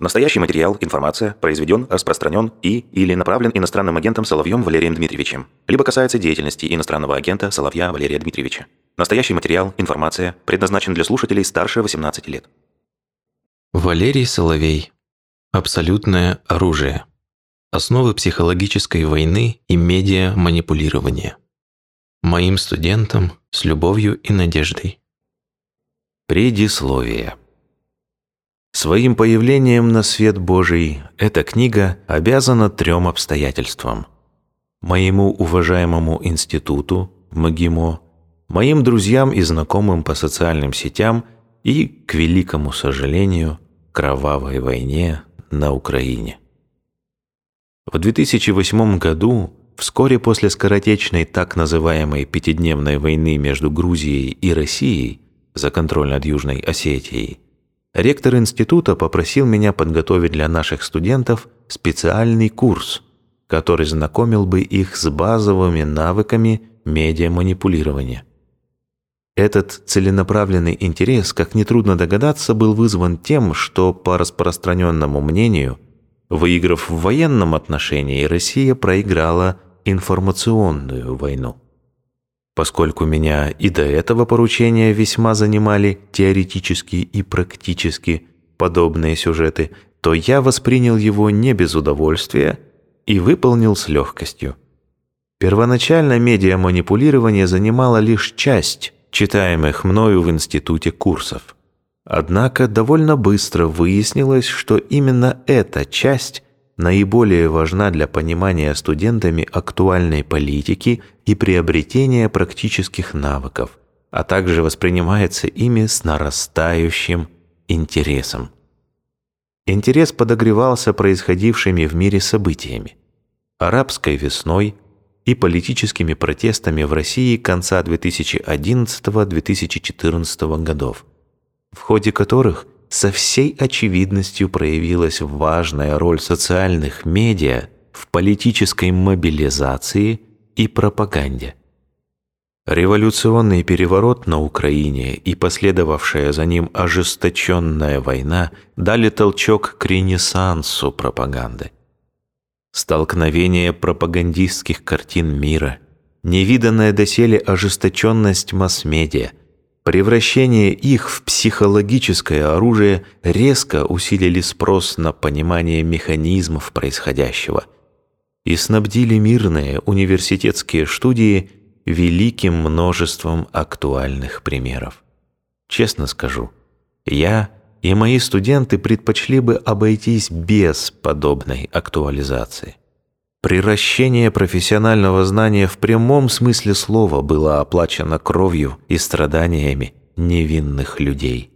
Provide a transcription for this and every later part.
Настоящий материал, информация произведен, распространен и или направлен иностранным агентом Соловьем Валерием Дмитриевичем, либо касается деятельности иностранного агента Соловья Валерия Дмитриевича. Настоящий материал, информация предназначен для слушателей старше 18 лет. Валерий Соловей. Абсолютное оружие. Основы психологической войны и медиа-манипулирования. Моим студентам с любовью и надеждой. Предисловие. Своим появлением на свет Божий эта книга обязана трем обстоятельствам. Моему уважаемому институту, МГИМО, моим друзьям и знакомым по социальным сетям и, к великому сожалению, кровавой войне на Украине. В 2008 году, вскоре после скоротечной так называемой пятидневной войны между Грузией и Россией за контроль над Южной Осетией, Ректор института попросил меня подготовить для наших студентов специальный курс, который знакомил бы их с базовыми навыками медиаманипулирования. Этот целенаправленный интерес, как нетрудно догадаться, был вызван тем, что, по распространенному мнению, выиграв в военном отношении, Россия проиграла информационную войну. Поскольку меня и до этого поручения весьма занимали теоретически и практически подобные сюжеты, то я воспринял его не без удовольствия и выполнил с легкостью. Первоначально медиаманипулирование занимало лишь часть читаемых мною в институте курсов. Однако довольно быстро выяснилось, что именно эта часть наиболее важна для понимания студентами актуальной политики и приобретения практических навыков, а также воспринимается ими с нарастающим интересом. Интерес подогревался происходившими в мире событиями, арабской весной и политическими протестами в России конца 2011-2014 годов, в ходе которых – со всей очевидностью проявилась важная роль социальных медиа в политической мобилизации и пропаганде. Революционный переворот на Украине и последовавшая за ним ожесточенная война дали толчок к ренессансу пропаганды. Столкновение пропагандистских картин мира, невиданная доселе ожесточенность масс-медиа – Превращение их в психологическое оружие резко усилили спрос на понимание механизмов происходящего и снабдили мирные университетские студии великим множеством актуальных примеров. Честно скажу, я и мои студенты предпочли бы обойтись без подобной актуализации. Приращение профессионального знания в прямом смысле слова было оплачено кровью и страданиями невинных людей.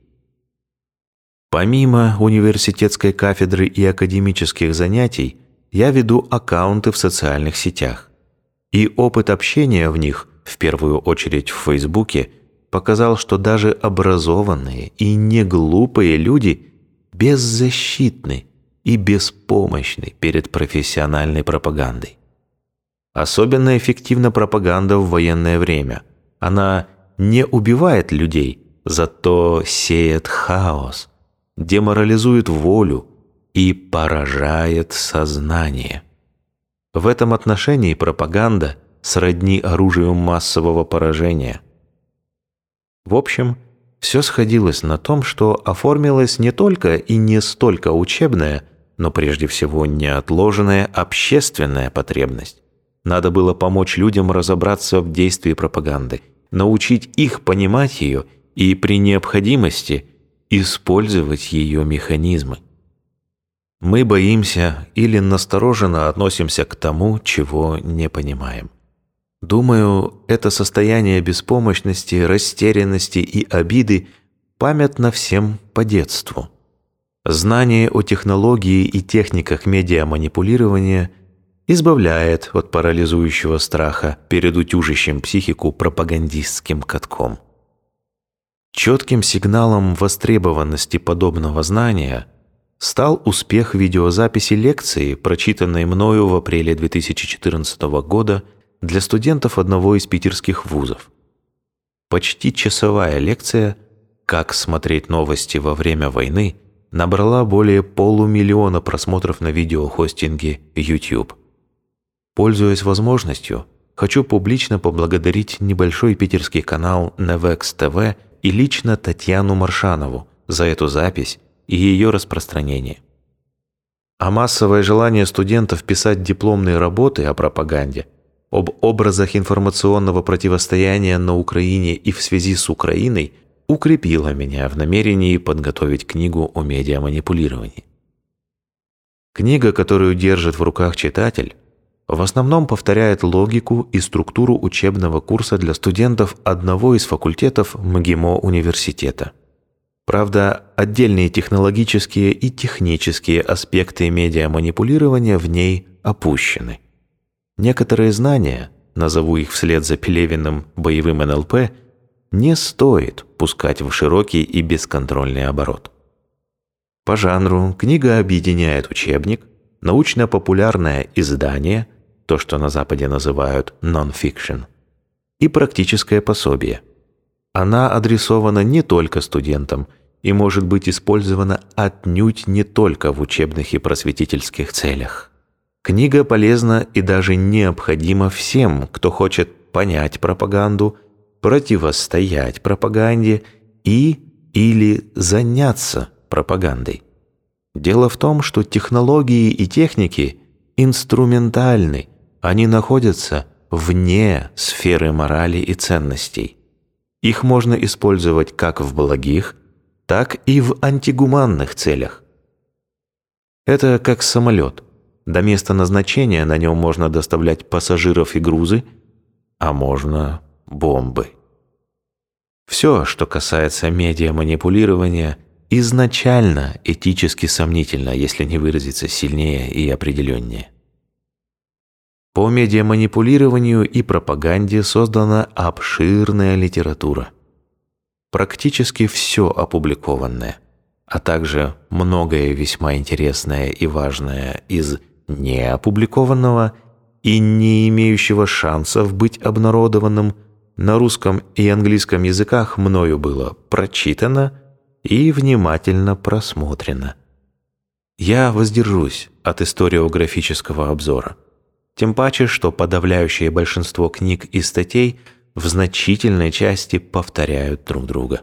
Помимо университетской кафедры и академических занятий, я веду аккаунты в социальных сетях. И опыт общения в них, в первую очередь в Фейсбуке, показал, что даже образованные и неглупые люди беззащитны и беспомощны перед профессиональной пропагандой. Особенно эффективна пропаганда в военное время. Она не убивает людей, зато сеет хаос, деморализует волю и поражает сознание. В этом отношении пропаганда сродни оружию массового поражения. В общем, все сходилось на том, что оформилась не только и не столько учебная, но прежде всего неотложенная общественная потребность. Надо было помочь людям разобраться в действии пропаганды, научить их понимать ее и при необходимости использовать ее механизмы. Мы боимся или настороженно относимся к тому, чего не понимаем. Думаю, это состояние беспомощности, растерянности и обиды памятно всем по детству – Знание о технологии и техниках медиаманипулирования избавляет от парализующего страха перед утюжащим психику пропагандистским катком. Четким сигналом востребованности подобного знания стал успех видеозаписи лекции, прочитанной мною в апреле 2014 года для студентов одного из питерских вузов. Почти часовая лекция «Как смотреть новости во время войны» набрала более полумиллиона просмотров на видеохостинге YouTube. Пользуясь возможностью, хочу публично поблагодарить небольшой питерский канал Nevex TV и лично Татьяну Маршанову за эту запись и ее распространение. А массовое желание студентов писать дипломные работы о пропаганде, об образах информационного противостояния на Украине и в связи с Украиной укрепило меня в намерении подготовить книгу о медиаманипулировании. Книга, которую держит в руках читатель, в основном повторяет логику и структуру учебного курса для студентов одного из факультетов МГИМО университета. Правда, отдельные технологические и технические аспекты медиаманипулирования в ней опущены. Некоторые знания, назову их вслед за Пелевиным боевым НЛП, не стоит пускать в широкий и бесконтрольный оборот. По жанру книга объединяет учебник, научно-популярное издание, то, что на Западе называют non-fiction, и практическое пособие – она адресована не только студентам и может быть использована отнюдь не только в учебных и просветительских целях. Книга полезна и даже необходима всем, кто хочет понять пропаганду, противостоять пропаганде и или заняться пропагандой. Дело в том, что технологии и техники инструментальны, они находятся вне сферы морали и ценностей. Их можно использовать как в благих, так и в антигуманных целях. Это как самолет. До места назначения на нем можно доставлять пассажиров и грузы, а можно бомбы. Все, что касается медиаманипулирования, изначально этически сомнительно, если не выразиться сильнее и определеннее. По медиаманипулированию и пропаганде создана обширная литература. Практически все опубликованное, а также многое весьма интересное и важное из неопубликованного и не имеющего шансов быть обнародованным на русском и английском языках мною было прочитано и внимательно просмотрено. Я воздержусь от историографического обзора – тем паче, что подавляющее большинство книг и статей в значительной части повторяют друг друга.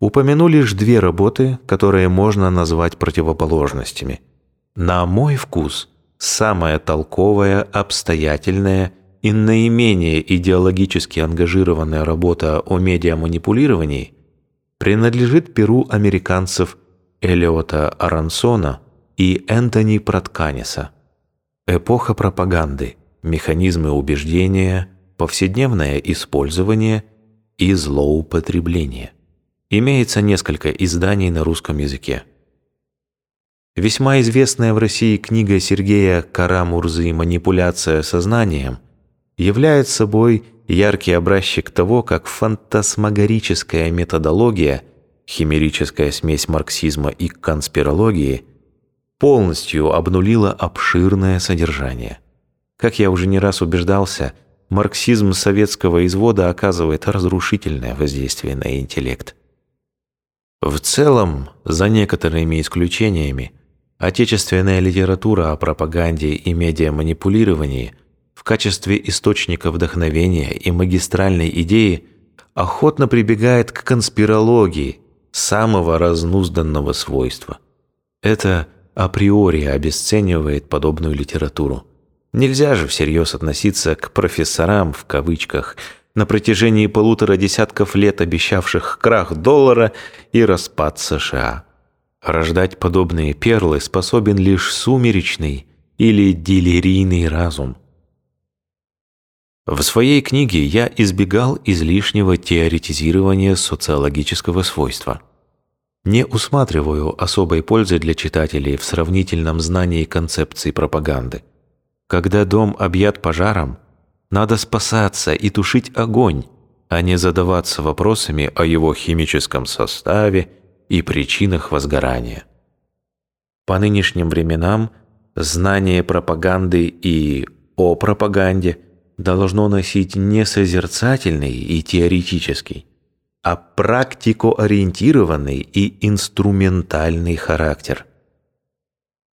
Упомяну лишь две работы, которые можно назвать противоположностями. На мой вкус, самая толковая, обстоятельная и наименее идеологически ангажированная работа о медиаманипулировании принадлежит перу американцев Элиота Арансона и Энтони Протканиса – Эпоха пропаганды, механизмы убеждения, повседневное использование и злоупотребление. Имеется несколько изданий на русском языке. Весьма известная в России книга Сергея Карамурзы «Манипуляция сознанием» является собой яркий образчик того, как фантасмагорическая методология, химерическая смесь марксизма и конспирологии – полностью обнулила обширное содержание. Как я уже не раз убеждался, марксизм советского извода оказывает разрушительное воздействие на интеллект. В целом, за некоторыми исключениями, отечественная литература о пропаганде и медиаманипулировании в качестве источника вдохновения и магистральной идеи охотно прибегает к конспирологии самого разнузданного свойства. Это – априори обесценивает подобную литературу. Нельзя же всерьез относиться к «профессорам» в кавычках, на протяжении полутора десятков лет обещавших крах доллара и распад США. Рождать подобные перлы способен лишь сумеречный или делирийный разум. В своей книге я избегал излишнего теоретизирования социологического свойства – не усматриваю особой пользы для читателей в сравнительном знании концепции пропаганды. Когда дом объят пожаром, надо спасаться и тушить огонь, а не задаваться вопросами о его химическом составе и причинах возгорания. По нынешним временам знание пропаганды и о пропаганде должно носить не созерцательный и теоретический, а практикоориентированный и инструментальный характер.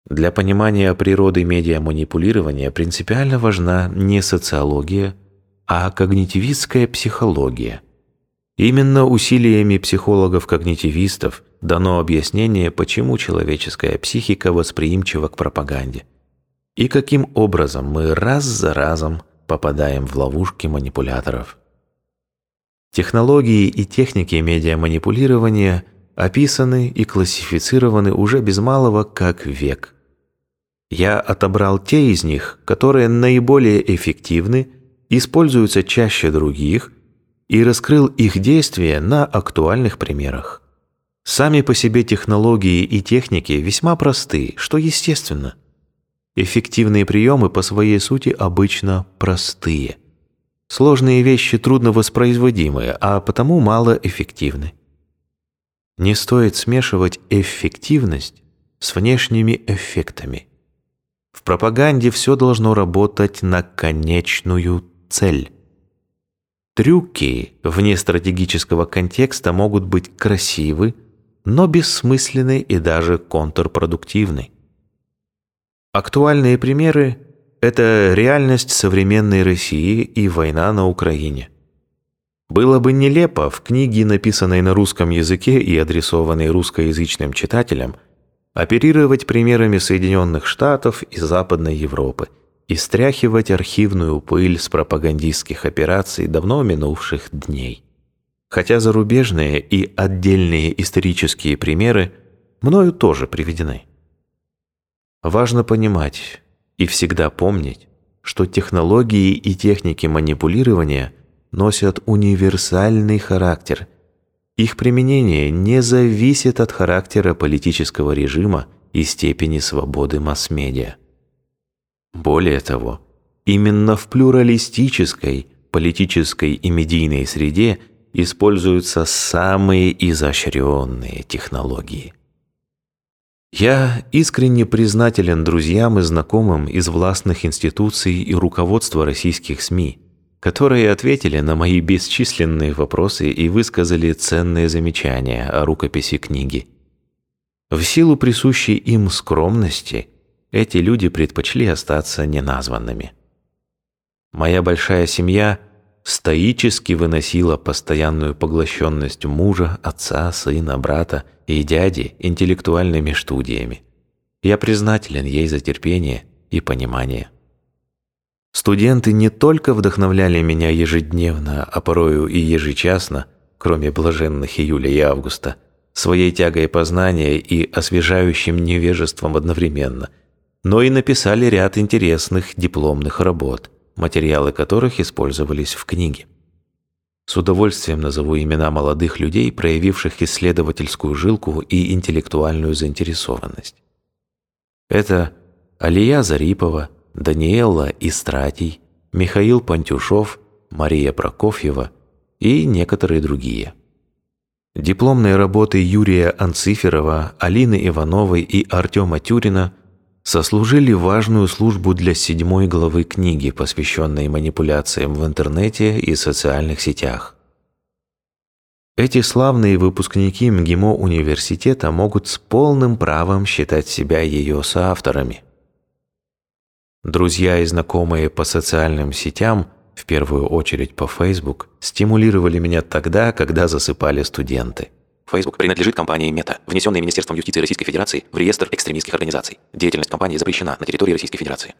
Для понимания природы медиаманипулирования принципиально важна не социология, а когнитивистская психология. Именно усилиями психологов-когнитивистов дано объяснение, почему человеческая психика восприимчива к пропаганде и каким образом мы раз за разом попадаем в ловушки манипуляторов. Технологии и техники медиаманипулирования описаны и классифицированы уже без малого как век. Я отобрал те из них, которые наиболее эффективны, используются чаще других и раскрыл их действия на актуальных примерах. Сами по себе технологии и техники весьма просты, что естественно. Эффективные приемы по своей сути обычно простые – Сложные вещи трудно воспроизводимые, а потому малоэффективны. Не стоит смешивать эффективность с внешними эффектами. В пропаганде все должно работать на конечную цель. Трюки вне стратегического контекста могут быть красивы, но бессмысленны и даже контрпродуктивны. Актуальные примеры это реальность современной России и война на Украине. Было бы нелепо в книге, написанной на русском языке и адресованной русскоязычным читателям, оперировать примерами Соединенных Штатов и Западной Европы и стряхивать архивную пыль с пропагандистских операций давно минувших дней. Хотя зарубежные и отдельные исторические примеры мною тоже приведены. Важно понимать, и всегда помнить, что технологии и техники манипулирования носят универсальный характер. Их применение не зависит от характера политического режима и степени свободы масс-медиа. Более того, именно в плюралистической, политической и медийной среде используются самые изощренные технологии – я искренне признателен друзьям и знакомым из властных институций и руководства российских СМИ, которые ответили на мои бесчисленные вопросы и высказали ценные замечания о рукописи книги. В силу присущей им скромности эти люди предпочли остаться неназванными. Моя большая семья стоически выносила постоянную поглощенность мужа, отца, сына, брата и дяди интеллектуальными студиями. Я признателен ей за терпение и понимание. Студенты не только вдохновляли меня ежедневно, а порою и ежечасно, кроме блаженных июля и августа, своей тягой познания и освежающим невежеством одновременно, но и написали ряд интересных дипломных работ, материалы которых использовались в книге. С удовольствием назову имена молодых людей, проявивших исследовательскую жилку и интеллектуальную заинтересованность. Это Алия Зарипова, Даниэлла Истратий, Михаил Пантюшов, Мария Прокофьева и некоторые другие. Дипломные работы Юрия Анциферова, Алины Ивановой и Артема Тюрина сослужили важную службу для седьмой главы книги, посвященной манипуляциям в интернете и социальных сетях. Эти славные выпускники МГИМО университета могут с полным правом считать себя ее соавторами. Друзья и знакомые по социальным сетям, в первую очередь по Facebook, стимулировали меня тогда, когда засыпали студенты – Facebook принадлежит компании Meta, внесенной Министерством юстиции Российской Федерации в реестр экстремистских организаций. Деятельность компании запрещена на территории Российской Федерации.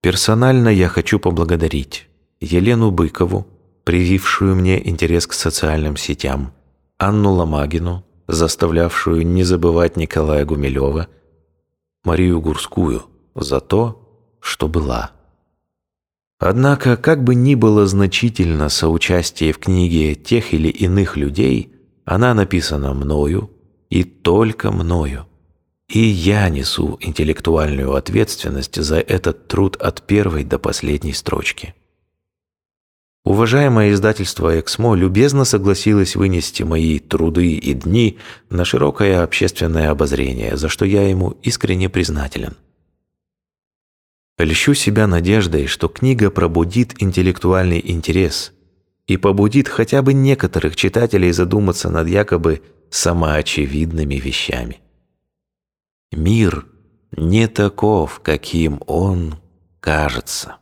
Персонально я хочу поблагодарить Елену Быкову, привившую мне интерес к социальным сетям, Анну Ломагину, заставлявшую не забывать Николая Гумилева, Марию Гурскую за то, что была. Однако, как бы ни было значительно соучастие в книге тех или иных людей – она написана мною и только мною. И я несу интеллектуальную ответственность за этот труд от первой до последней строчки. Уважаемое издательство «Эксмо» любезно согласилось вынести мои труды и дни на широкое общественное обозрение, за что я ему искренне признателен. Льщу себя надеждой, что книга пробудит интеллектуальный интерес – и побудит хотя бы некоторых читателей задуматься над якобы самоочевидными вещами. Мир не таков, каким он кажется.